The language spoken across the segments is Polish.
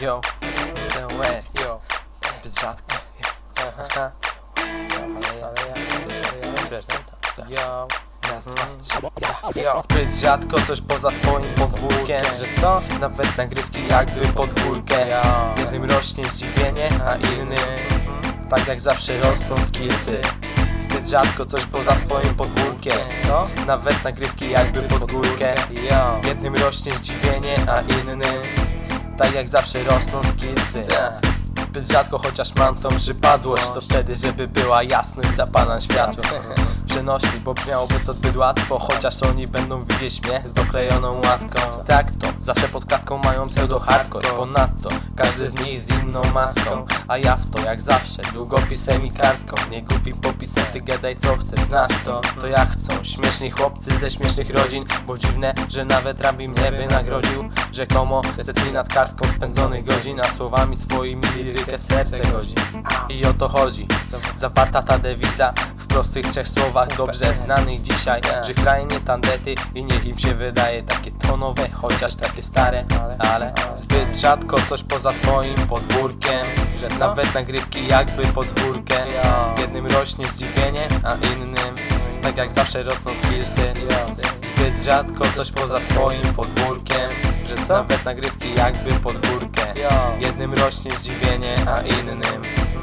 Yo, COR, yo, zbyt rzadko. Aha, ale ja, raz, dwa, trzy, yo. Zbyt rzadko coś poza swoim podwórkiem Że co? Nawet nagrywki jakby pod górkę. Jednym rośnie zdziwienie, a innym Tak jak zawsze rosną skillsy. Zbyt rzadko coś poza swoim podwórkiem Co? Nawet nagrywki jakby pod górkę. Jednym rośnie zdziwienie, a innym Tak jak zawsze rosną skillsy. Zbyt rzadko, chociaż mam tą przypadłość To wtedy, żeby była jasność, zapalam światło Bo brzmiałoby to zbyt łatwo Chociaż oni będą widzieć mnie z doklejoną łatką. Tak to, zawsze pod klatką mają pseudo hardcore Ponadto, każdy z nich z inną maską. A ja w to, jak zawsze, długopisem i kartką Nie głupi popisem, ty gadaj co chcesz, znasz to. To jak chcą, śmieszni chłopcy ze śmiesznych rodzin Bo dziwne, że nawet rabi mnie wynagrodził. Rzekomo setki nad kartką spędzonych godzin A słowami swoimi lirykę serce godzi. I o to chodzi, zawarta ta dewiza prostych trzech słowach dobrze znanych dzisiaj Że w krainie tandety i niech im się wydaje Takie tonowe, chociaż takie stare. Ale zbyt rzadko coś poza swoim podwórkiem Że nawet nagrywki jakby pod górkę. Jednym rośnie zdziwienie, a innym Tak jak zawsze rosną skillsy. Zbyt rzadko coś poza swoim podwórkiem Że? Nawet nagrywki jakby pod górkę. Jednym rośnie zdziwienie, a innym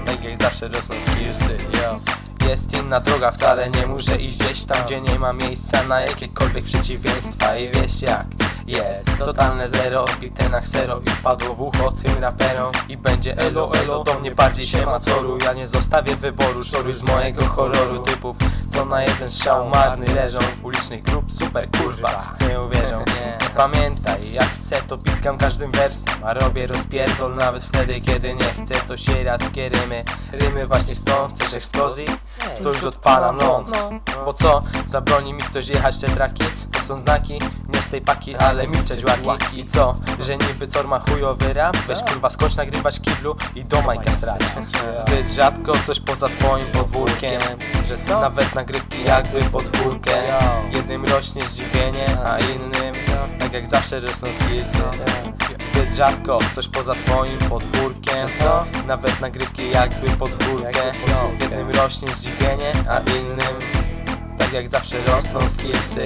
Tak jak zawsze rosną skillsy jest inna droga, wcale nie muszę iść gdzieś tam, gdzie nie ma miejsca na jakiekolwiek przeciwieństwa. I wiesz jak jest Totalne zero, odbite na zero I wpadło w ucho tym raperom I będzie elo elo, do mnie bardziej się ma coru Ja nie zostawię wyboru, szoruj z mojego horroru. Typów, co na jeden strzał marny leżą Ulicznych grup, super kurwa, pamiętaj, jak chcę to piskam każdym wersem A robię rozpierdol nawet wtedy, kiedy nie chcę To sierackie rymy, rymy właśnie stąd Chcesz eksplozji? To już odpalam ląd Bo co? Zabroni mi ktoś jechać te traki? To są znaki, nie z tej paki, ale milczeć łaki I co? Że niby cor ma chujowy rap? Weź kurwa skocz nagrywać kiblu i do majka strać Zbyt rzadko coś poza swoim podwórkiem Że co? Nawet nagrywki jakby pod górkę Jednym rośnie zdziwienie, a innym Tak jak zawsze rosną skillsy Zbyt rzadko coś poza swoim podwórkiem? Nawet nagrywki jakby pod górkę. Jednym rośnie zdziwienie, a innym Tak jak zawsze rosną skillsy